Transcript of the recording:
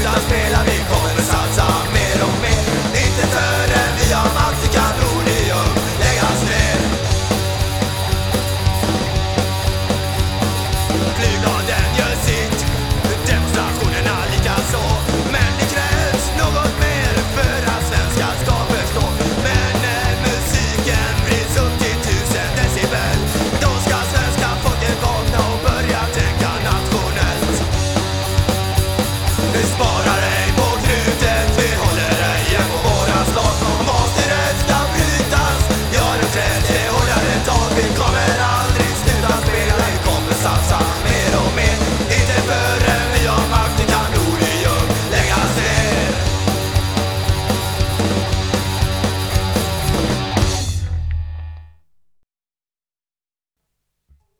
Senza spela di come salsa